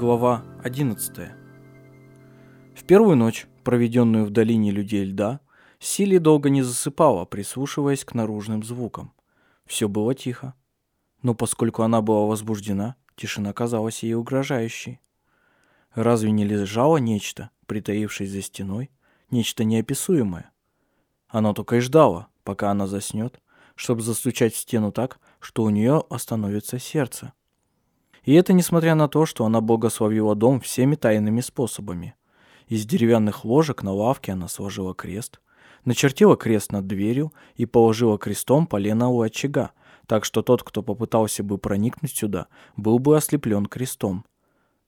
Глава 11 В первую ночь, проведенную в долине людей льда, Сили долго не засыпала, прислушиваясь к наружным звукам. Все было тихо. Но поскольку она была возбуждена, тишина казалась ей угрожающей. Разве не лежало нечто, притаившись за стеной, нечто неописуемое? Она только и ждала, пока она заснет, чтобы застучать в стену так, что у нее остановится сердце. И это несмотря на то, что она благословила дом всеми тайными способами. Из деревянных ложек на лавке она сложила крест, начертила крест над дверью и положила крестом полено у очага, так что тот, кто попытался бы проникнуть сюда, был бы ослеплен крестом.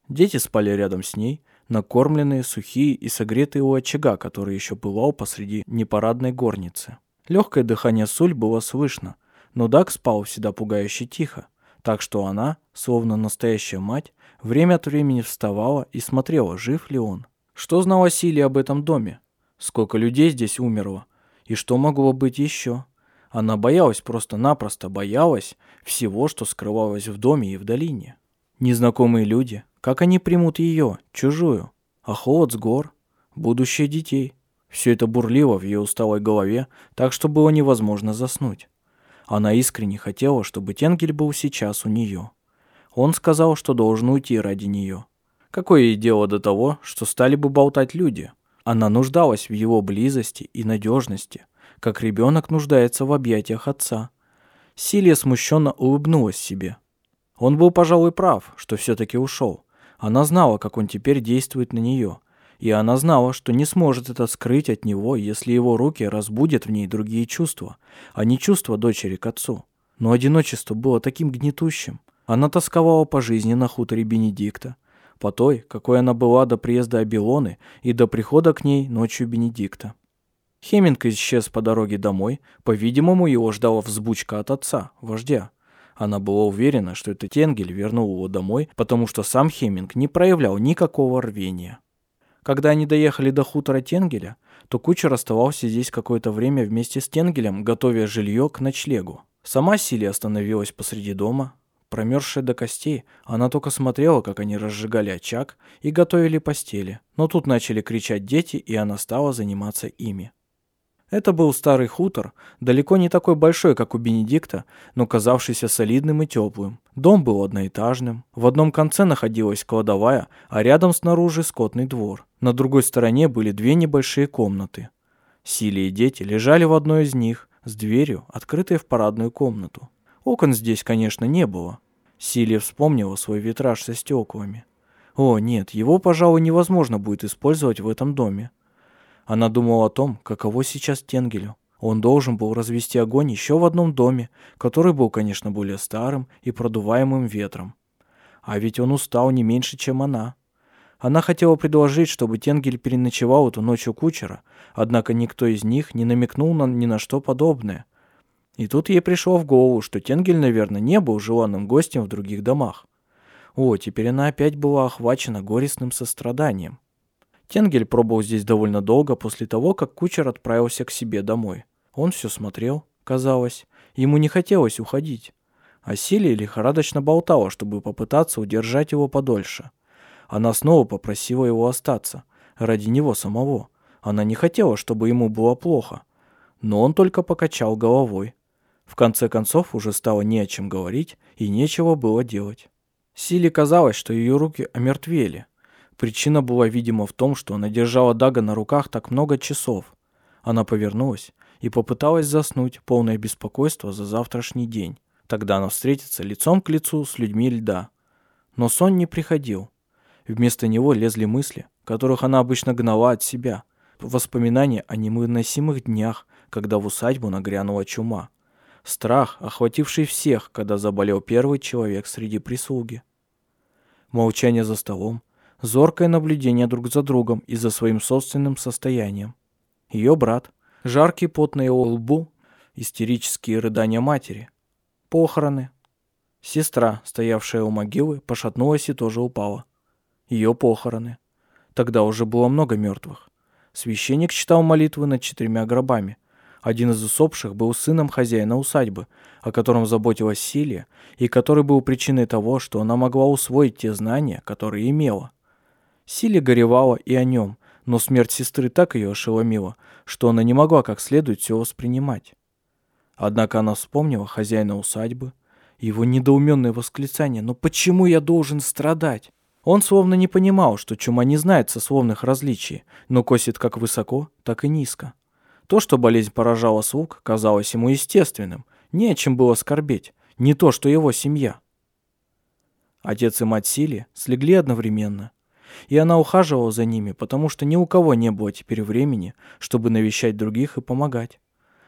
Дети спали рядом с ней, накормленные, сухие и согретые у очага, который еще пылал посреди непарадной горницы. Легкое дыхание Суль было слышно, но Дак спал всегда пугающе тихо, так что она, словно настоящая мать, время от времени вставала и смотрела, жив ли он. Что знала Сили об этом доме? Сколько людей здесь умерло? И что могло быть еще? Она боялась, просто-напросто боялась всего, что скрывалось в доме и в долине. Незнакомые люди, как они примут ее, чужую? А холод с гор? Будущее детей? Все это бурлило в ее усталой голове, так что было невозможно заснуть. Она искренне хотела, чтобы Тенгель был сейчас у нее. Он сказал, что должен уйти ради нее. Какое ей дело до того, что стали бы болтать люди? Она нуждалась в его близости и надежности, как ребенок нуждается в объятиях отца. Силия смущенно улыбнулась себе. Он был, пожалуй, прав, что все-таки ушел. Она знала, как он теперь действует на нее – и она знала, что не сможет это скрыть от него, если его руки разбудят в ней другие чувства, а не чувства дочери к отцу. Но одиночество было таким гнетущим. Она тосковала по жизни на хуторе Бенедикта, по той, какой она была до приезда Абилоны и до прихода к ней ночью Бенедикта. Хеминг исчез по дороге домой, по-видимому, его ждала взбучка от отца, вождя. Она была уверена, что это Тенгель вернул его домой, потому что сам Хеминг не проявлял никакого рвения. Когда они доехали до хутора Тенгеля, то кучер оставался здесь какое-то время вместе с Тенгелем, готовя жилье к ночлегу. Сама Силия остановилась посреди дома. Промерзшая до костей, она только смотрела, как они разжигали очаг и готовили постели. Но тут начали кричать дети, и она стала заниматься ими. Это был старый хутор, далеко не такой большой, как у Бенедикта, но казавшийся солидным и теплым. Дом был одноэтажным. В одном конце находилась кладовая, а рядом снаружи скотный двор. На другой стороне были две небольшие комнаты. Сили и дети лежали в одной из них, с дверью, открытой в парадную комнату. Окон здесь, конечно, не было. Силия вспомнила свой витраж со стеклами. О, нет, его, пожалуй, невозможно будет использовать в этом доме. Она думала о том, каково сейчас Тенгелю. Он должен был развести огонь еще в одном доме, который был, конечно, более старым и продуваемым ветром. А ведь он устал не меньше, чем она. Она хотела предложить, чтобы Тенгель переночевал эту ночь у кучера, однако никто из них не намекнул на ни на что подобное. И тут ей пришло в голову, что Тенгель, наверное, не был желанным гостем в других домах. О, теперь она опять была охвачена горестным состраданием. Тенгель пробовал здесь довольно долго после того, как кучер отправился к себе домой. Он все смотрел, казалось. Ему не хотелось уходить. А Силия лихорадочно болтала, чтобы попытаться удержать его подольше. Она снова попросила его остаться. Ради него самого. Она не хотела, чтобы ему было плохо. Но он только покачал головой. В конце концов уже стало не о чем говорить и нечего было делать. Силе казалось, что ее руки омертвели. Причина была, видимо, в том, что она держала Дага на руках так много часов. Она повернулась и попыталась заснуть, полное беспокойство за завтрашний день. Тогда она встретится лицом к лицу с людьми льда. Но сон не приходил. Вместо него лезли мысли, которых она обычно гнала от себя. Воспоминания о невыносимых днях, когда в усадьбу нагрянула чума. Страх, охвативший всех, когда заболел первый человек среди прислуги. Молчание за столом, зоркое наблюдение друг за другом и за своим собственным состоянием. Ее брат, жаркий пот на его лбу, истерические рыдания матери, похороны. Сестра, стоявшая у могилы, пошатнулась и тоже упала. Ее похороны. Тогда уже было много мертвых. Священник читал молитвы над четырьмя гробами, Один из усопших был сыном хозяина усадьбы, о котором заботилась Силия, и который был причиной того, что она могла усвоить те знания, которые имела. Силия горевала и о нем, но смерть сестры так ее ошеломила, что она не могла как следует все воспринимать. Однако она вспомнила хозяина усадьбы, его недоуменное восклицание «Но почему я должен страдать?» Он словно не понимал, что чума не знает сословных различий, но косит как высоко, так и низко. То, что болезнь поражала слуг, казалось ему естественным, не о чем было скорбеть, не то, что его семья. Отец и мать Сили слегли одновременно, и она ухаживала за ними, потому что ни у кого не было теперь времени, чтобы навещать других и помогать.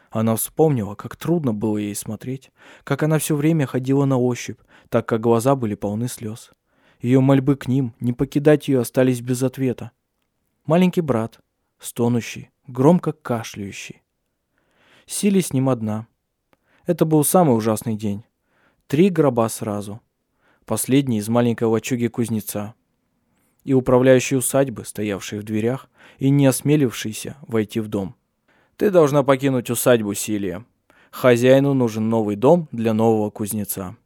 Она вспомнила, как трудно было ей смотреть, как она все время ходила на ощупь, так как глаза были полны слез. Ее мольбы к ним, не покидать ее, остались без ответа. Маленький брат, стонущий, громко кашляющий. Сили с ним одна. Это был самый ужасный день. Три гроба сразу. Последний из маленькой лачуги кузнеца. И управляющий усадьбы, стоявший в дверях и не осмелившийся войти в дом. «Ты должна покинуть усадьбу, Силия. Хозяину нужен новый дом для нового кузнеца».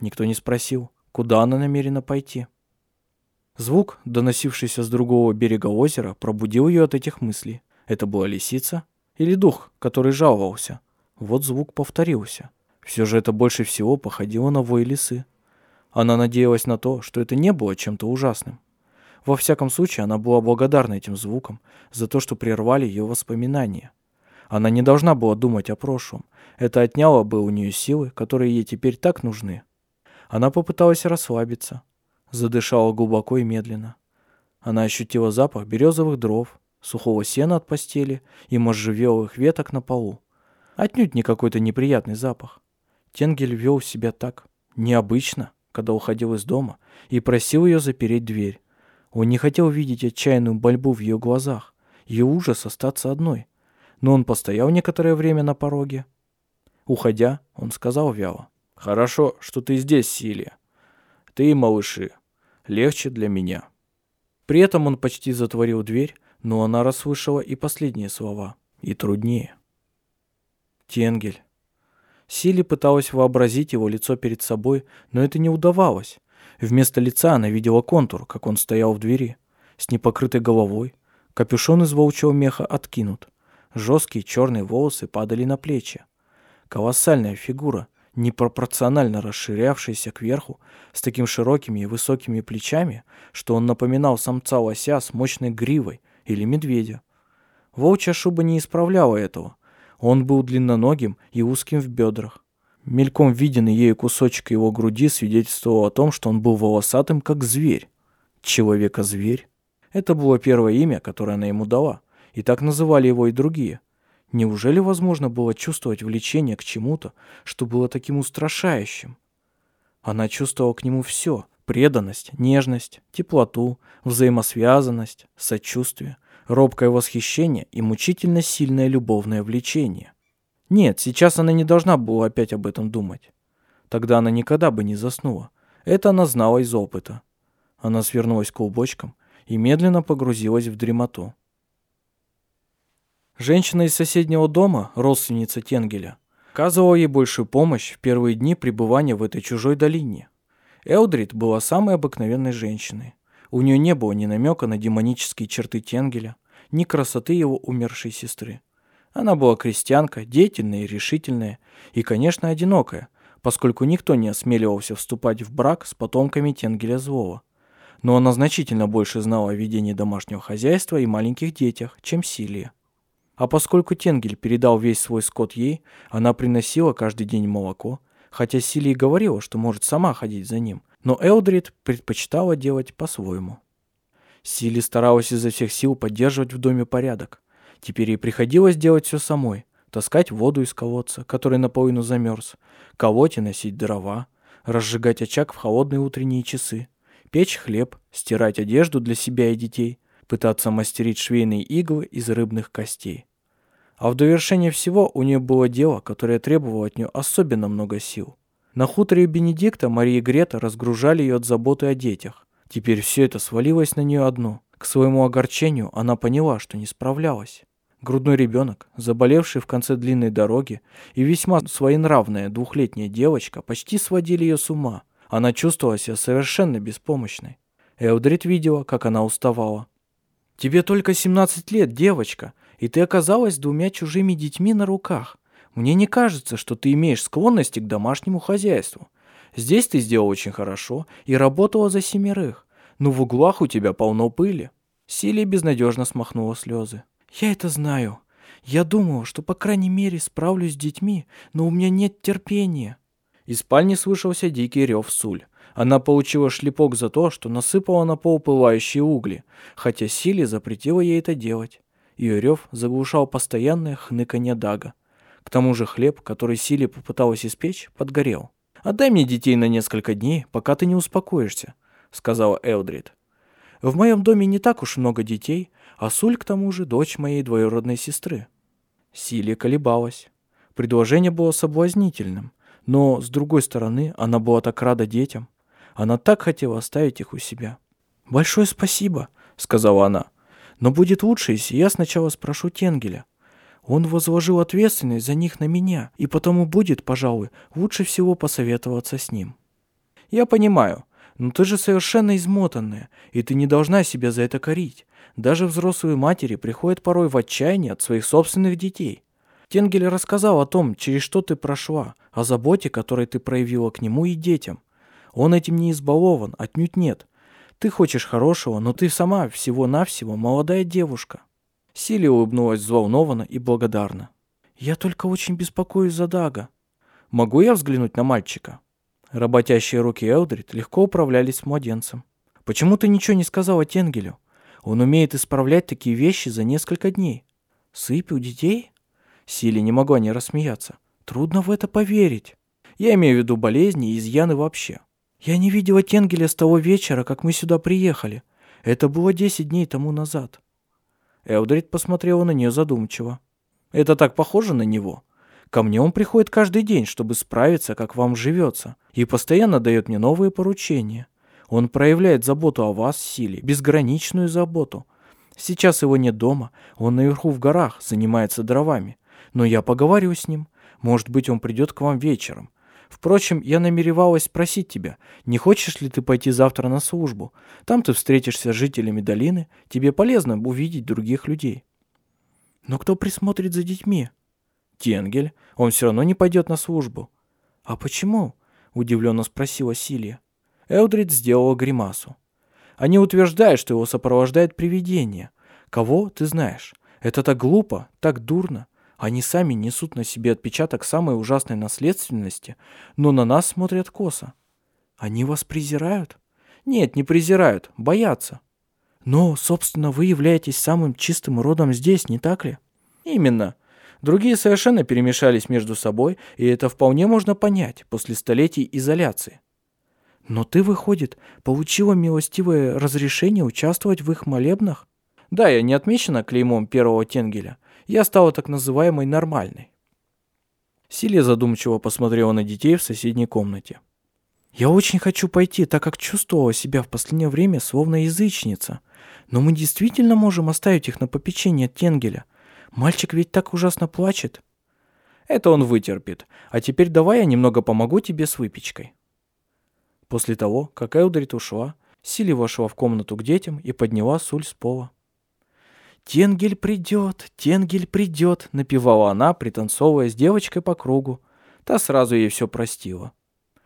Никто не спросил, куда она намерена пойти. Звук, доносившийся с другого берега озера, пробудил ее от этих мыслей. Это была лисица или дух, который жаловался. Вот звук повторился. Все же это больше всего походило на вой лисы. Она надеялась на то, что это не было чем-то ужасным. Во всяком случае, она была благодарна этим звукам за то, что прервали ее воспоминания. Она не должна была думать о прошлом. Это отняло бы у нее силы, которые ей теперь так нужны. Она попыталась расслабиться, задышала глубоко и медленно. Она ощутила запах березовых дров, сухого сена от постели и можжевелых веток на полу. Отнюдь не какой-то неприятный запах. Тенгель вел себя так, необычно, когда уходил из дома, и просил ее запереть дверь. Он не хотел видеть отчаянную борьбу в ее глазах, ее ужас остаться одной. Но он постоял некоторое время на пороге. Уходя, он сказал вяло. «Хорошо, что ты здесь, Силия. Ты и малыши легче для меня». При этом он почти затворил дверь, но она расслышала и последние слова, и труднее. Тенгель. Сили пыталась вообразить его лицо перед собой, но это не удавалось. Вместо лица она видела контур, как он стоял в двери, с непокрытой головой, капюшон из волчьего меха откинут, жесткие черные волосы падали на плечи. Колоссальная фигура, непропорционально расширявшийся кверху, с такими широкими и высокими плечами, что он напоминал самца лося с мощной гривой или медведя. Волчья шуба не исправляла этого. Он был длинноногим и узким в бедрах. Мельком виденный ею кусочек его груди свидетельствовал о том, что он был волосатым, как зверь. Человека-зверь. Это было первое имя, которое она ему дала, и так называли его и другие. Неужели возможно было чувствовать влечение к чему-то, что было таким устрашающим? Она чувствовала к нему все – преданность, нежность, теплоту, взаимосвязанность, сочувствие, робкое восхищение и мучительно сильное любовное влечение. Нет, сейчас она не должна была опять об этом думать. Тогда она никогда бы не заснула. Это она знала из опыта. Она свернулась клубочком и медленно погрузилась в дремоту. Женщина из соседнего дома, родственница Тенгеля, оказывала ей большую помощь в первые дни пребывания в этой чужой долине. Элдрид была самой обыкновенной женщиной. У нее не было ни намека на демонические черты Тенгеля, ни красоты его умершей сестры. Она была крестьянка, деятельная и решительная, и, конечно, одинокая, поскольку никто не осмеливался вступать в брак с потомками Тенгеля Злого. Но она значительно больше знала о ведении домашнего хозяйства и маленьких детях, чем Силия. А поскольку Тенгель передал весь свой скот ей, она приносила каждый день молоко, хотя Силия говорила, что может сама ходить за ним, но Элдрид предпочитала делать по-своему. Сили старалась изо всех сил поддерживать в доме порядок. Теперь ей приходилось делать все самой. Таскать воду из колодца, который наполовину замерз, колоть и носить дрова, разжигать очаг в холодные утренние часы, печь хлеб, стирать одежду для себя и детей, пытаться мастерить швейные иглы из рыбных костей. А в довершение всего у нее было дело, которое требовало от нее особенно много сил. На хуторе Бенедикта Мария и Грета разгружали ее от заботы о детях. Теперь все это свалилось на нее одну. К своему огорчению она поняла, что не справлялась. Грудной ребенок, заболевший в конце длинной дороги, и весьма своенравная двухлетняя девочка почти сводили ее с ума. Она чувствовала себя совершенно беспомощной. Элдрид видела, как она уставала. «Тебе только 17 лет, девочка, и ты оказалась двумя чужими детьми на руках. Мне не кажется, что ты имеешь склонности к домашнему хозяйству. Здесь ты сделал очень хорошо и работала за семерых, но в углах у тебя полно пыли». Силия безнадежно смахнула слезы. «Я это знаю. Я думала, что по крайней мере справлюсь с детьми, но у меня нет терпения». Из спальни слышался дикий рев Суль. Она получила шлепок за то, что насыпала на пол пылающие угли, хотя Сили запретила ей это делать. Ее рев заглушал постоянное хныканье Дага. К тому же хлеб, который Сили попыталась испечь, подгорел. «Отдай мне детей на несколько дней, пока ты не успокоишься», — сказала Элдрид. «В моем доме не так уж много детей, а Суль, к тому же, дочь моей двоюродной сестры». Сили колебалась. Предложение было соблазнительным, но, с другой стороны, она была так рада детям. Она так хотела оставить их у себя. «Большое спасибо», — сказала она. «Но будет лучше, если я сначала спрошу Тенгеля. Он возложил ответственность за них на меня, и потому будет, пожалуй, лучше всего посоветоваться с ним». «Я понимаю, но ты же совершенно измотанная, и ты не должна себя за это корить. Даже взрослые матери приходят порой в отчаяние от своих собственных детей. Тенгель рассказал о том, через что ты прошла, о заботе, которой ты проявила к нему и детям. Он этим не избалован, отнюдь нет. Ты хочешь хорошего, но ты сама всего-навсего молодая девушка». Силия улыбнулась взволнованно и благодарно. «Я только очень беспокоюсь за Дага. Могу я взглянуть на мальчика?» Работящие руки Элдрид легко управлялись с младенцем. «Почему ты ничего не сказала Тенгелю? Он умеет исправлять такие вещи за несколько дней. Сыпь у детей?» Силия не могла не рассмеяться. «Трудно в это поверить. Я имею в виду болезни и изъяны вообще. «Я не видела Тенгеля с того вечера, как мы сюда приехали. Это было десять дней тому назад». Элдрид посмотрела на нее задумчиво. «Это так похоже на него. Ко мне он приходит каждый день, чтобы справиться, как вам живется, и постоянно дает мне новые поручения. Он проявляет заботу о вас, Силе, безграничную заботу. Сейчас его нет дома, он наверху в горах, занимается дровами. Но я поговорю с ним. Может быть, он придет к вам вечером. Впрочем, я намеревалась спросить тебя, не хочешь ли ты пойти завтра на службу? Там ты встретишься с жителями долины, тебе полезно увидеть других людей. Но кто присмотрит за детьми? Тенгель. Он все равно не пойдет на службу. А почему? Удивленно спросила Силия. Элдрид сделала гримасу. Они утверждают, что его сопровождает привидение. Кого, ты знаешь. Это так глупо, так дурно. Они сами несут на себе отпечаток самой ужасной наследственности, но на нас смотрят косо. Они вас презирают? Нет, не презирают, боятся. Но, собственно, вы являетесь самым чистым родом здесь, не так ли? Именно. Другие совершенно перемешались между собой, и это вполне можно понять после столетий изоляции. Но ты, выходит, получила милостивое разрешение участвовать в их молебнах? Да, я не отмечена клеймом первого Тенгеля, я стала так называемой нормальной. Силия задумчиво посмотрела на детей в соседней комнате. «Я очень хочу пойти, так как чувствовала себя в последнее время словно язычница. Но мы действительно можем оставить их на попечение Тенгеля. Мальчик ведь так ужасно плачет». «Это он вытерпит. А теперь давай я немного помогу тебе с выпечкой». После того, как Элдрид ушла, Сили вошла в комнату к детям и подняла суль с пола. «Тенгель придет, Тенгель придет», — напевала она, пританцовывая с девочкой по кругу. Та сразу ей все простила.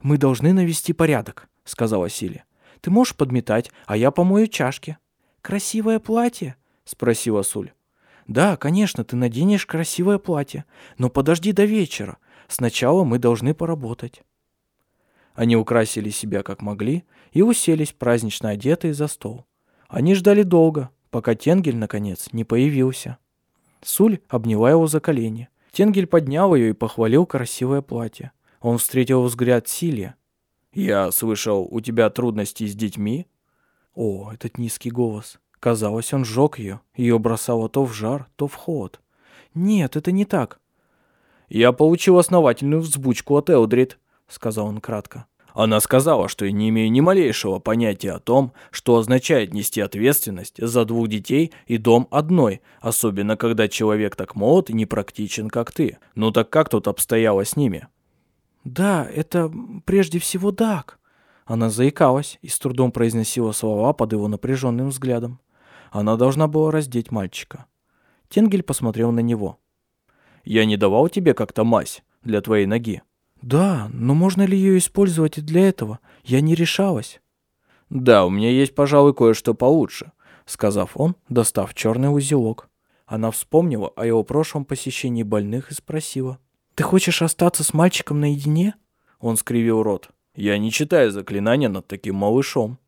«Мы должны навести порядок», — сказала Силе. «Ты можешь подметать, а я помою чашки». «Красивое платье?» — спросила Суль. «Да, конечно, ты наденешь красивое платье, но подожди до вечера. Сначала мы должны поработать». Они украсили себя как могли и уселись празднично одетые за стол. Они ждали долго, пока Тенгель, наконец, не появился. Суль обняла его за колени. Тенгель поднял ее и похвалил красивое платье. Он встретил взгляд Силия. «Я слышал, у тебя трудности с детьми?» О, этот низкий голос. Казалось, он сжег ее. Ее бросало то в жар, то в холод. «Нет, это не так». «Я получил основательную взбучку от Элдрид», — сказал он кратко. Она сказала, что я не имею ни малейшего понятия о том, что означает нести ответственность за двух детей и дом одной, особенно когда человек так молод и непрактичен, как ты. Ну так как тут обстояло с ними? Да, это прежде всего Дак. Она заикалась и с трудом произносила слова под его напряженным взглядом. Она должна была раздеть мальчика. Тенгель посмотрел на него. «Я не давал тебе как-то мазь для твоей ноги?» «Да, но можно ли ее использовать и для этого? Я не решалась». «Да, у меня есть, пожалуй, кое-что получше», — сказав он, достав черный узелок. Она вспомнила о его прошлом посещении больных и спросила. «Ты хочешь остаться с мальчиком наедине?» Он скривил рот. «Я не читаю заклинания над таким малышом».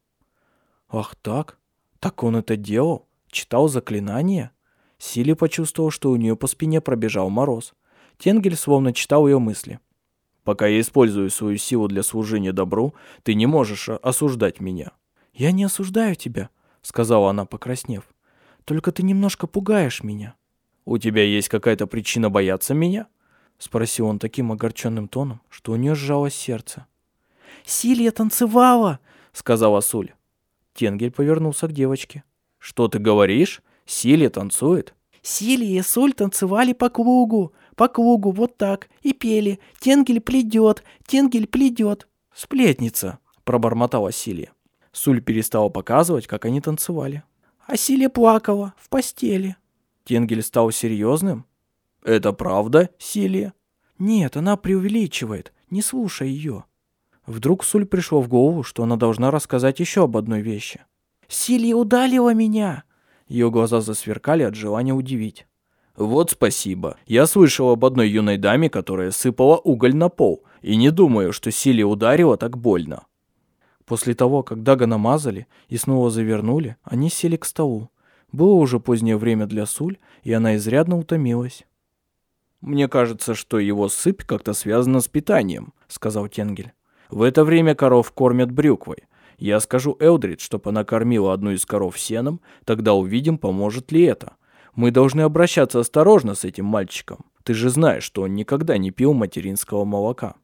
«Ах так? Так он это делал? Читал заклинания?» Сили почувствовал, что у нее по спине пробежал мороз. Тенгель словно читал ее мысли. Пока я использую свою силу для служения добру, ты не можешь осуждать меня». «Я не осуждаю тебя», — сказала она, покраснев. «Только ты немножко пугаешь меня». «У тебя есть какая-то причина бояться меня?» — спросил он таким огорченным тоном, что у нее сжалось сердце. «Силья танцевала!» — сказала Суль. Тенгель повернулся к девочке. «Что ты говоришь? Силья танцует?» Силья и Суль танцевали по кругу по кругу, вот так, и пели «Тенгель пледет, Тенгель пледет». «Сплетница», — пробормотала Силия. Суль перестала показывать, как они танцевали. А Силия плакала в постели. Тенгель стал серьезным? «Это правда, Силия?» «Нет, она преувеличивает. Не слушай ее». Вдруг Суль пришло в голову, что она должна рассказать еще об одной вещи. «Силия удалила меня!» Ее глаза засверкали от желания удивить. Вот спасибо. Я слышал об одной юной даме, которая сыпала уголь на пол, и не думаю, что Силе ударила так больно. После того, как Дага намазали и снова завернули, они сели к столу. Было уже позднее время для Суль, и она изрядно утомилась. «Мне кажется, что его сыпь как-то связана с питанием», — сказал Тенгель. «В это время коров кормят брюквой. Я скажу Элдрид, чтобы она кормила одну из коров сеном, тогда увидим, поможет ли это. Мы должны обращаться осторожно с этим мальчиком. Ты же знаешь, что он никогда не пил материнского молока».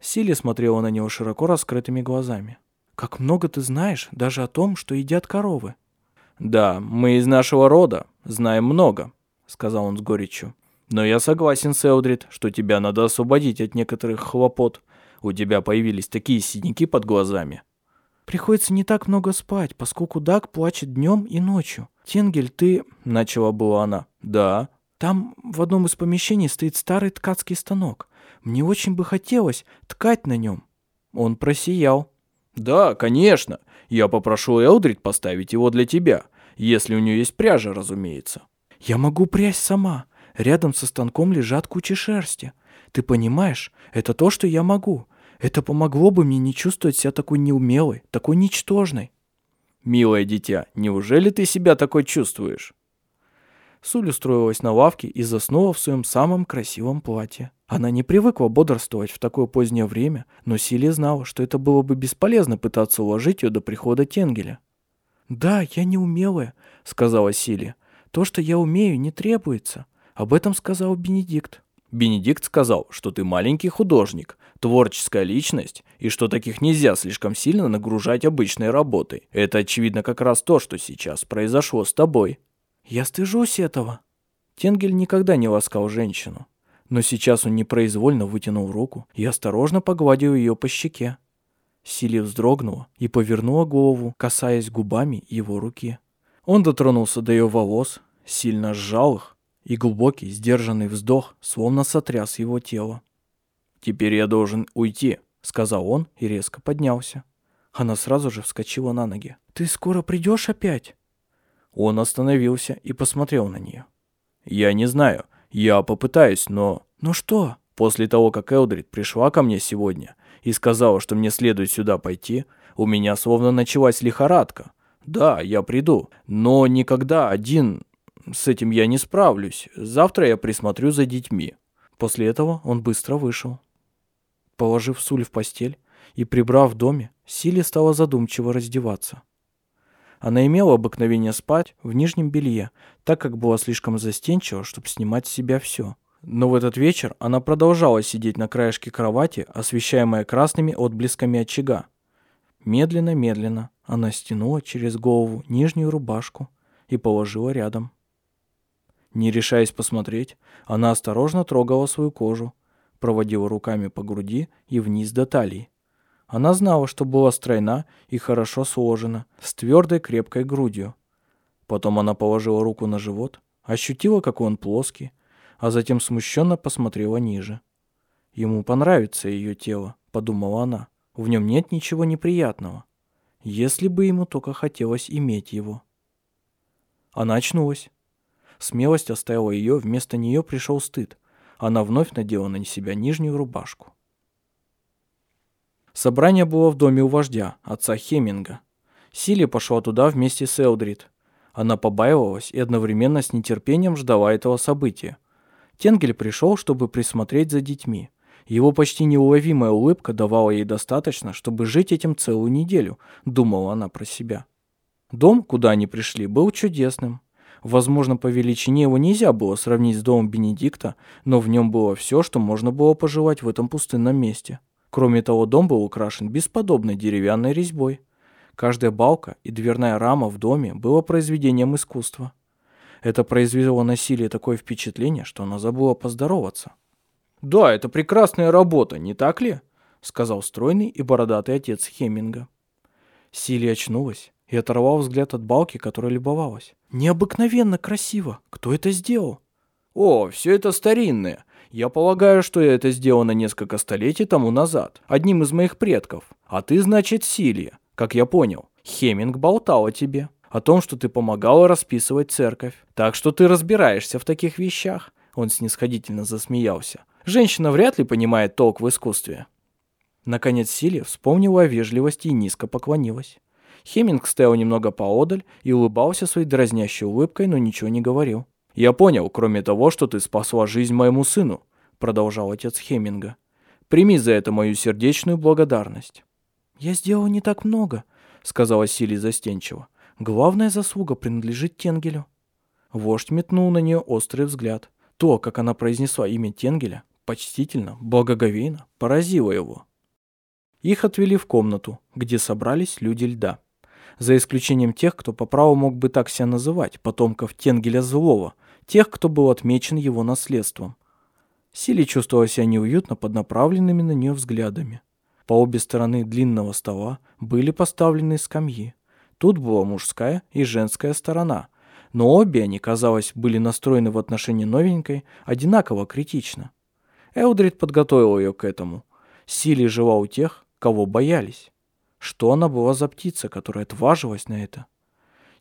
Сили смотрела на него широко раскрытыми глазами. «Как много ты знаешь даже о том, что едят коровы?» «Да, мы из нашего рода знаем много», — сказал он с горечью. «Но я согласен с что тебя надо освободить от некоторых хлопот. У тебя появились такие синяки под глазами». «Приходится не так много спать, поскольку Даг плачет днем и ночью. «Тенгель, ты...» — начала была она. «Да». «Там в одном из помещений стоит старый ткацкий станок. Мне очень бы хотелось ткать на нем». Он просиял. «Да, конечно. Я попрошу Элдрид поставить его для тебя, если у нее есть пряжа, разумеется». «Я могу прясть сама. Рядом со станком лежат кучи шерсти. Ты понимаешь, это то, что я могу. Это помогло бы мне не чувствовать себя такой неумелой, такой ничтожной». «Милое дитя, неужели ты себя такой чувствуешь?» Суль устроилась на лавке и заснула в своем самом красивом платье. Она не привыкла бодрствовать в такое позднее время, но Силия знала, что это было бы бесполезно пытаться уложить ее до прихода Тенгеля. «Да, я не умелая», — сказала Силия. «То, что я умею, не требуется. Об этом сказал Бенедикт». Бенедикт сказал, что ты маленький художник, творческая личность, и что таких нельзя слишком сильно нагружать обычной работой. Это, очевидно, как раз то, что сейчас произошло с тобой. Я стыжусь этого. Тенгель никогда не ласкал женщину. Но сейчас он непроизвольно вытянул руку и осторожно погладил ее по щеке. Сили вздрогнула и повернула голову, касаясь губами его руки. Он дотронулся до ее волос, сильно сжал их и глубокий, сдержанный вздох словно сотряс его тело. «Теперь я должен уйти», — сказал он и резко поднялся. Она сразу же вскочила на ноги. «Ты скоро придешь опять?» Он остановился и посмотрел на нее. «Я не знаю. Я попытаюсь, но...» «Ну что?» «После того, как Элдрид пришла ко мне сегодня и сказала, что мне следует сюда пойти, у меня словно началась лихорадка. Да, я приду, но никогда один с этим я не справлюсь. Завтра я присмотрю за детьми». После этого он быстро вышел. Положив Суль в постель и прибрав в доме, Силе стала задумчиво раздеваться. Она имела обыкновение спать в нижнем белье, так как была слишком застенчива, чтобы снимать с себя все. Но в этот вечер она продолжала сидеть на краешке кровати, освещаемая красными отблесками очага. Медленно-медленно она стянула через голову нижнюю рубашку и положила рядом. Не решаясь посмотреть, она осторожно трогала свою кожу, проводила руками по груди и вниз до талии. Она знала, что была стройна и хорошо сложена, с твердой крепкой грудью. Потом она положила руку на живот, ощутила, какой он плоский, а затем смущенно посмотрела ниже. «Ему понравится ее тело», — подумала она. «В нем нет ничего неприятного. Если бы ему только хотелось иметь его». Она очнулась. Смелость оставила ее, вместо нее пришел стыд. Она вновь надела на себя нижнюю рубашку. Собрание было в доме у вождя, отца Хеминга. Сили пошла туда вместе с Элдрид. Она побаивалась и одновременно с нетерпением ждала этого события. Тенгель пришел, чтобы присмотреть за детьми. Его почти неуловимая улыбка давала ей достаточно, чтобы жить этим целую неделю, думала она про себя. Дом, куда они пришли, был чудесным. Возможно, по величине его нельзя было сравнить с домом Бенедикта, но в нем было все, что можно было пожелать в этом пустынном месте. Кроме того, дом был украшен бесподобной деревянной резьбой. Каждая балка и дверная рама в доме было произведением искусства. Это произвело на Силе такое впечатление, что она забыла поздороваться. «Да, это прекрасная работа, не так ли?» — сказал стройный и бородатый отец Хеминга. Силия очнулась и оторвал взгляд от балки, которой любовалась. «Необыкновенно красиво! Кто это сделал?» «О, все это старинное. Я полагаю, что это сделано несколько столетий тому назад, одним из моих предков. А ты, значит, Силия, как я понял. Хеминг болтал о тебе» о том, что ты помогала расписывать церковь. Так что ты разбираешься в таких вещах. Он снисходительно засмеялся. Женщина вряд ли понимает толк в искусстве. Наконец Силия вспомнила о вежливости и низко поклонилась. Хеминг стоял немного поодаль и улыбался своей дразнящей улыбкой, но ничего не говорил. «Я понял, кроме того, что ты спасла жизнь моему сыну», продолжал отец Хеминга. «Прими за это мою сердечную благодарность». «Я сделал не так много», сказала Силия застенчиво. Главная заслуга принадлежит Тенгелю. Вождь метнул на нее острый взгляд. То, как она произнесла имя Тенгеля, почтительно, благоговейно, поразило его. Их отвели в комнату, где собрались люди льда. За исключением тех, кто по праву мог бы так себя называть, потомков Тенгеля Злого, тех, кто был отмечен его наследством. Сили чувствовала себя неуютно под направленными на нее взглядами. По обе стороны длинного стола были поставлены скамьи. Тут была мужская и женская сторона, но обе они, казалось, были настроены в отношении новенькой одинаково критично. Элдрид подготовил ее к этому. Сили жила у тех, кого боялись. Что она была за птица, которая отважилась на это?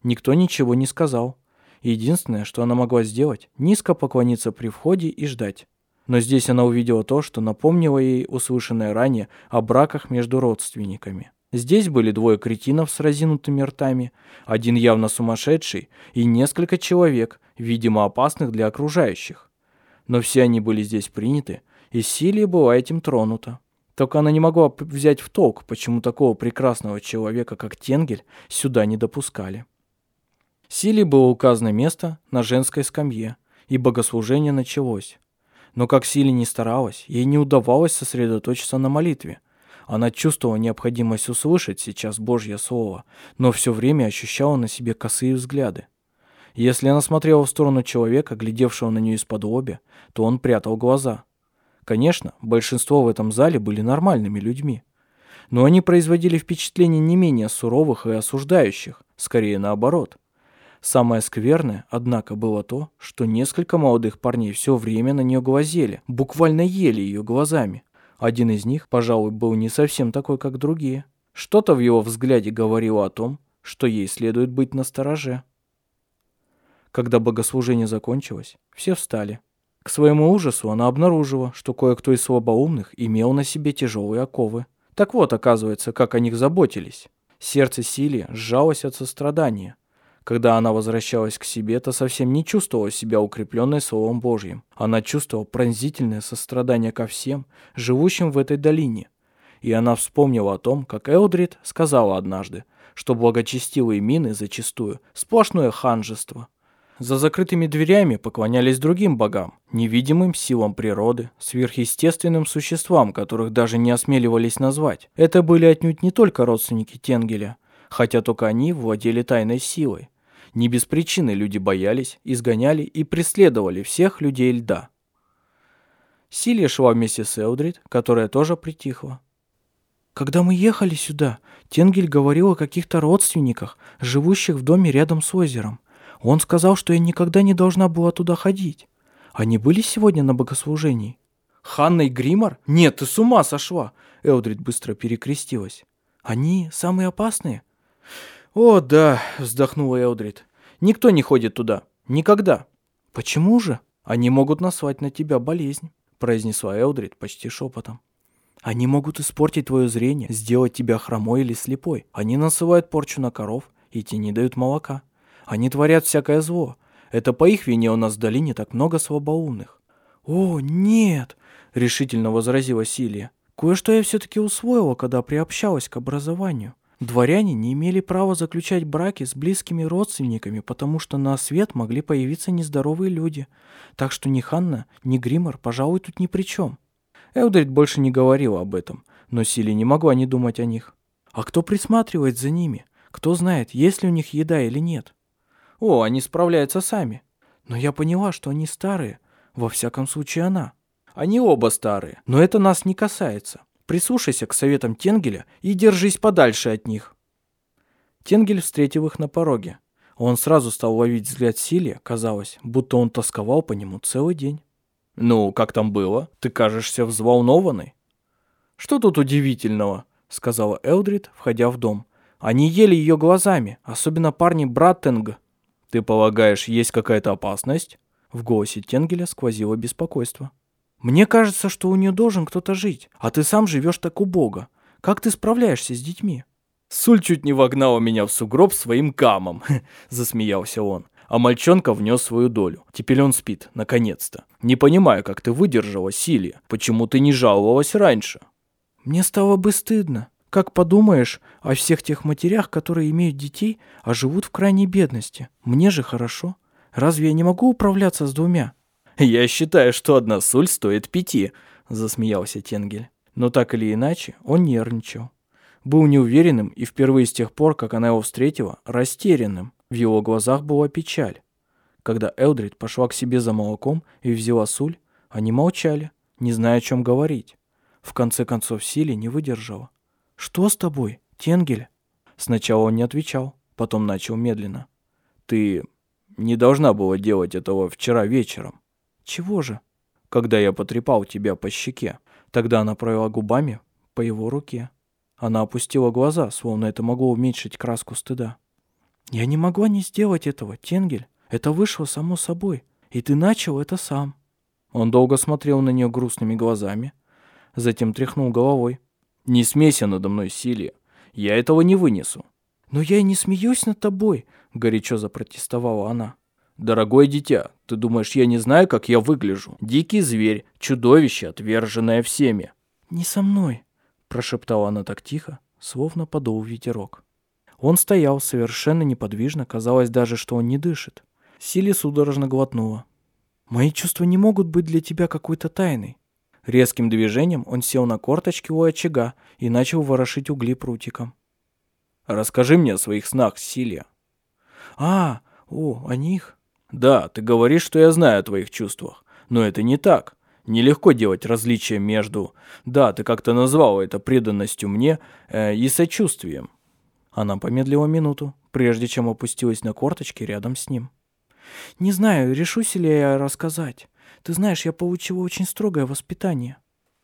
Никто ничего не сказал. Единственное, что она могла сделать, низко поклониться при входе и ждать. Но здесь она увидела то, что напомнило ей услышанное ранее о браках между родственниками. Здесь были двое кретинов с разинутыми ртами, один явно сумасшедший и несколько человек, видимо опасных для окружающих. Но все они были здесь приняты, и Силия была этим тронута. Только она не могла взять в толк, почему такого прекрасного человека, как Тенгель, сюда не допускали. Силе было указано место на женской скамье, и богослужение началось. Но как Силе не старалась, ей не удавалось сосредоточиться на молитве – она чувствовала необходимость услышать сейчас Божье Слово, но все время ощущала на себе косые взгляды. Если она смотрела в сторону человека, глядевшего на нее из-под лобя, то он прятал глаза. Конечно, большинство в этом зале были нормальными людьми. Но они производили впечатление не менее суровых и осуждающих, скорее наоборот. Самое скверное, однако, было то, что несколько молодых парней все время на нее глазели, буквально ели ее глазами. Один из них, пожалуй, был не совсем такой, как другие. Что-то в его взгляде говорило о том, что ей следует быть настороже. Когда богослужение закончилось, все встали. К своему ужасу она обнаружила, что кое-кто из слабоумных имел на себе тяжелые оковы. Так вот, оказывается, как о них заботились. Сердце Силии сжалось от сострадания – когда она возвращалась к себе, то совсем не чувствовала себя укрепленной Словом Божьим. Она чувствовала пронзительное сострадание ко всем, живущим в этой долине. И она вспомнила о том, как Элдрид сказала однажды, что благочестивые мины зачастую сплошное ханжество. За закрытыми дверями поклонялись другим богам, невидимым силам природы, сверхъестественным существам, которых даже не осмеливались назвать. Это были отнюдь не только родственники Тенгеля, хотя только они владели тайной силой. Не без причины люди боялись, изгоняли и преследовали всех людей льда. Силия шла вместе с Элдрид, которая тоже притихла. Когда мы ехали сюда, Тенгель говорил о каких-то родственниках, живущих в доме рядом с озером. Он сказал, что я никогда не должна была туда ходить. Они были сегодня на богослужении? Ханна и Гримор? Нет, ты с ума сошла! Элдрид быстро перекрестилась. Они самые опасные? О, да, вздохнула Элдрид. Никто не ходит туда. Никогда. Почему же? Они могут наслать на тебя болезнь, произнесла Элдрид почти шепотом. Они могут испортить твое зрение, сделать тебя хромой или слепой. Они насылают порчу на коров, и те не дают молока. Они творят всякое зло. Это по их вине у нас в долине так много слабоумных. «О, нет!» — решительно возразила Силия. «Кое-что я все-таки усвоила, когда приобщалась к образованию. Дворяне не имели права заключать браки с близкими родственниками, потому что на свет могли появиться нездоровые люди. Так что ни Ханна, ни Гримор, пожалуй, тут ни при чем. Элдрид больше не говорила об этом, но Сили не могла не думать о них. А кто присматривает за ними? Кто знает, есть ли у них еда или нет? О, они справляются сами. Но я поняла, что они старые. Во всяком случае, она. Они оба старые, но это нас не касается. Прислушайся к советам Тенгеля и держись подальше от них. Тенгель встретил их на пороге. Он сразу стал ловить взгляд Силия, казалось, будто он тосковал по нему целый день. «Ну, как там было? Ты кажешься взволнованной». «Что тут удивительного?» — сказала Элдрид, входя в дом. «Они ели ее глазами, особенно парни Браттенга». «Ты полагаешь, есть какая-то опасность?» В голосе Тенгеля сквозило беспокойство. «Мне кажется, что у нее должен кто-то жить, а ты сам живешь так убого. Как ты справляешься с детьми?» «Суль чуть не вогнала меня в сугроб своим камом», — засмеялся он а мальчонка внес свою долю. Теперь он спит, наконец-то. Не понимаю, как ты выдержала, Силия. Почему ты не жаловалась раньше? Мне стало бы стыдно. Как подумаешь о всех тех матерях, которые имеют детей, а живут в крайней бедности. Мне же хорошо. Разве я не могу управляться с двумя? Я считаю, что одна суль стоит пяти, засмеялся Тенгель. Но так или иначе, он нервничал. Был неуверенным и впервые с тех пор, как она его встретила, растерянным. В его глазах была печаль. Когда Элдрид пошла к себе за молоком и взяла суль, они молчали, не зная, о чем говорить. В конце концов Сили не выдержала. «Что с тобой, Тенгель?» Сначала он не отвечал, потом начал медленно. «Ты не должна была делать этого вчера вечером». «Чего же?» «Когда я потрепал тебя по щеке». Тогда она провела губами по его руке. Она опустила глаза, словно это могло уменьшить краску стыда. Я не могла не сделать этого, Тенгель. Это вышло само собой. И ты начал это сам. Он долго смотрел на нее грустными глазами, затем тряхнул головой. «Не смейся надо мной, Силия. Я этого не вынесу». «Но я и не смеюсь над тобой», — горячо запротестовала она. «Дорогое дитя, ты думаешь, я не знаю, как я выгляжу? Дикий зверь, чудовище, отверженное всеми». «Не со мной», — прошептала она так тихо, словно подул ветерок. Он стоял совершенно неподвижно, казалось даже, что он не дышит. Сили судорожно глотнула. «Мои чувства не могут быть для тебя какой-то тайной». Резким движением он сел на корточки у очага и начал ворошить угли прутиком. «Расскажи мне о своих снах, Силия». «А, о, о них?» «Да, ты говоришь, что я знаю о твоих чувствах, но это не так. Нелегко делать различия между... Да, ты как-то назвал это преданностью мне э, и сочувствием. Она помедлила минуту, прежде чем опустилась на корточки рядом с ним. «Не знаю, решусь ли я рассказать. Ты знаешь, я получила очень строгое воспитание».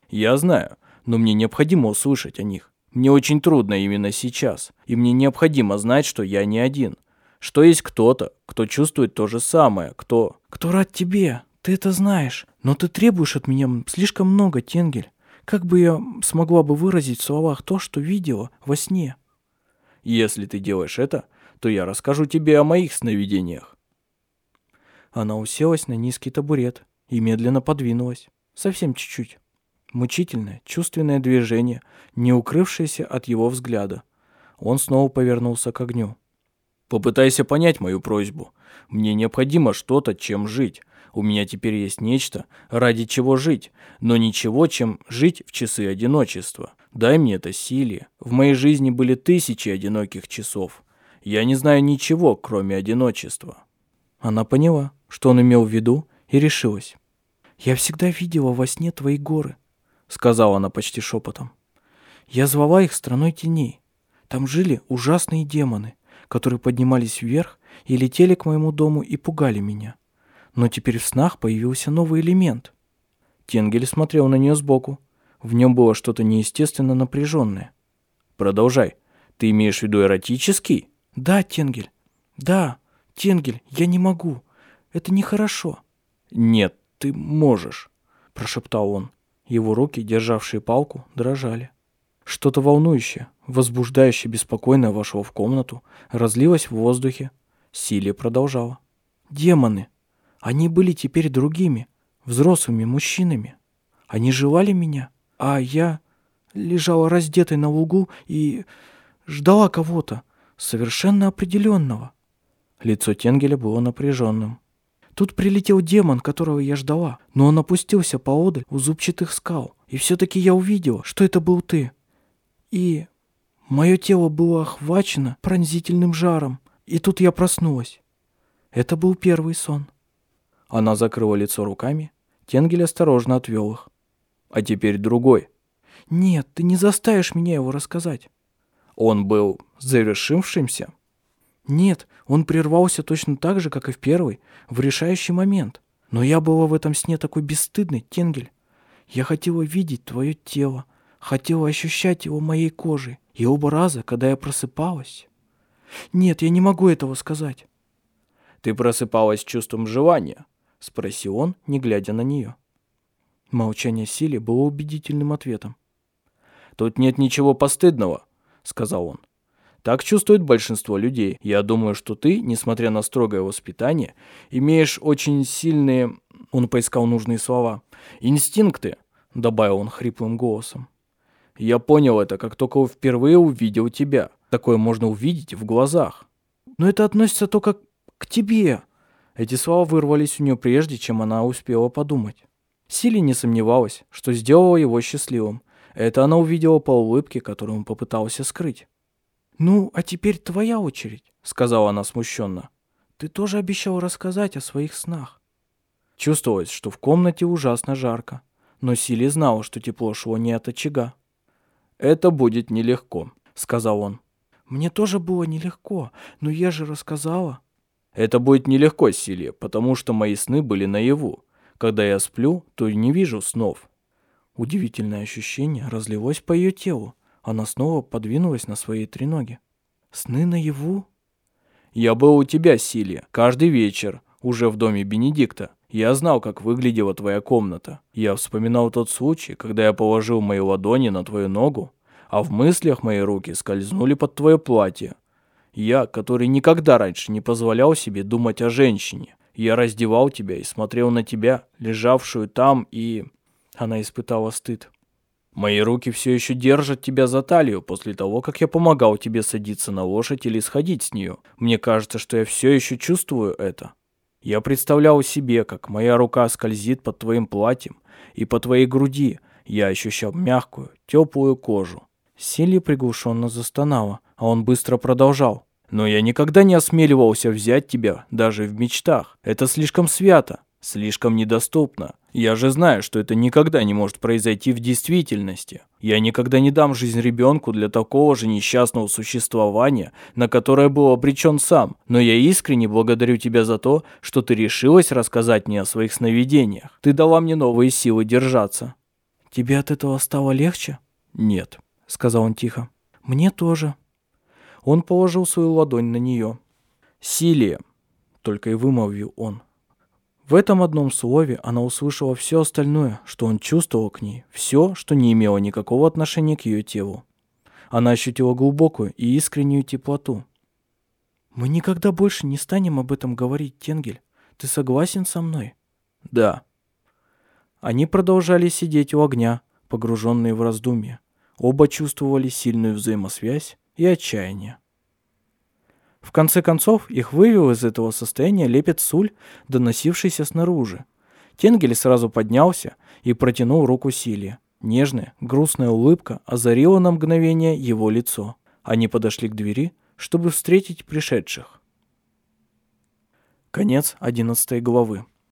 «Я знаю, но мне необходимо услышать о них. Мне очень трудно именно сейчас, и мне необходимо знать, что я не один. Что есть кто-то, кто чувствует то же самое, кто...» «Кто рад тебе, ты это знаешь, но ты требуешь от меня слишком много, Тенгель. Как бы я смогла бы выразить в словах то, что видела во сне?» Если ты делаешь это, то я расскажу тебе о моих сновидениях. Она уселась на низкий табурет и медленно подвинулась. Совсем чуть-чуть. Мучительное, чувственное движение, не укрывшееся от его взгляда. Он снова повернулся к огню. Попытайся понять мою просьбу. Мне необходимо что-то, чем жить. У меня теперь есть нечто, ради чего жить, но ничего, чем жить в часы одиночества. Дай мне это силе. В моей жизни были тысячи одиноких часов. Я не знаю ничего, кроме одиночества». Она поняла, что он имел в виду, и решилась. «Я всегда видела во сне твои горы», — сказала она почти шепотом. «Я звала их страной теней. Там жили ужасные демоны, которые поднимались вверх и летели к моему дому и пугали меня. Но теперь в снах появился новый элемент». Тенгель смотрел на нее сбоку. В нем было что-то неестественно напряженное. «Продолжай. Ты имеешь в виду эротический?» «Да, Тенгель. Да, Тенгель, я не могу. Это нехорошо». «Нет, ты можешь», — прошептал он. Его руки, державшие палку, дрожали. Что-то волнующее, возбуждающее, беспокойное вошло в комнату, разлилось в воздухе. Силия продолжала. «Демоны! Они были теперь другими, взрослыми мужчинами. Они желали меня, а я лежала раздетой на лугу и ждала кого-то, совершенно определенного». Лицо Тенгеля было напряженным. Тут прилетел демон, которого я ждала, но он опустился поодаль у зубчатых скал, и все-таки я увидела, что это был ты. И мое тело было охвачено пронзительным жаром, и тут я проснулась. Это был первый сон. Она закрыла лицо руками, Тенгель осторожно отвел их. А теперь другой. Нет, ты не заставишь меня его рассказать. Он был завершившимся? Нет, он прервался точно так же, как и в первый, в решающий момент. Но я была в этом сне такой бесстыдной, Тенгель. Я хотела видеть твое тело, хотела ощущать его моей кожей. И оба раза, когда я просыпалась... Нет, я не могу этого сказать. Ты просыпалась с чувством желания? Спросил он, не глядя на нее. Молчание Сили было убедительным ответом. «Тут нет ничего постыдного», — сказал он. Так чувствует большинство людей. Я думаю, что ты, несмотря на строгое воспитание, имеешь очень сильные... Он поискал нужные слова. Инстинкты, добавил он хриплым голосом. Я понял это, как только впервые увидел тебя. Такое можно увидеть в глазах. Но это относится только к тебе. Эти слова вырвались у нее прежде, чем она успела подумать. Сили не сомневалась, что сделала его счастливым. Это она увидела по улыбке, которую он попытался скрыть. «Ну, а теперь твоя очередь», — сказала она смущенно. «Ты тоже обещал рассказать о своих снах». Чувствовалось, что в комнате ужасно жарко, но Сили знала, что тепло шло не от очага. «Это будет нелегко», — сказал он. «Мне тоже было нелегко, но я же рассказала». «Это будет нелегко, Сили, потому что мои сны были наяву. Когда я сплю, то не вижу снов». Удивительное ощущение разлилось по ее телу. Она снова подвинулась на свои три ноги. «Сны наяву?» «Я был у тебя, Силия, каждый вечер, уже в доме Бенедикта. Я знал, как выглядела твоя комната. Я вспоминал тот случай, когда я положил мои ладони на твою ногу, а в мыслях мои руки скользнули под твое платье. Я, который никогда раньше не позволял себе думать о женщине. Я раздевал тебя и смотрел на тебя, лежавшую там, и...» Она испытала стыд. Мои руки все еще держат тебя за талию после того, как я помогал тебе садиться на лошадь или сходить с нее. Мне кажется, что я все еще чувствую это. Я представлял себе, как моя рука скользит под твоим платьем, и по твоей груди я ощущал мягкую, теплую кожу. Силья приглушенно застонала, а он быстро продолжал. Но я никогда не осмеливался взять тебя, даже в мечтах. Это слишком свято, слишком недоступно. Я же знаю, что это никогда не может произойти в действительности. Я никогда не дам жизнь ребенку для такого же несчастного существования, на которое был обречен сам. Но я искренне благодарю тебя за то, что ты решилась рассказать мне о своих сновидениях. Ты дала мне новые силы держаться. Тебе от этого стало легче? Нет, сказал он тихо. Мне тоже. Он положил свою ладонь на нее. Силия, только и вымолвил он. В этом одном слове она услышала все остальное, что он чувствовал к ней, все, что не имело никакого отношения к ее телу. Она ощутила глубокую и искреннюю теплоту. «Мы никогда больше не станем об этом говорить, Тенгель. Ты согласен со мной?» «Да». Они продолжали сидеть у огня, погруженные в раздумья. Оба чувствовали сильную взаимосвязь и отчаяние. В конце концов, их вывел из этого состояния лепет суль, доносившийся снаружи. Тенгель сразу поднялся и протянул руку Силе. Нежная, грустная улыбка озарила на мгновение его лицо. Они подошли к двери, чтобы встретить пришедших. Конец одиннадцатой главы.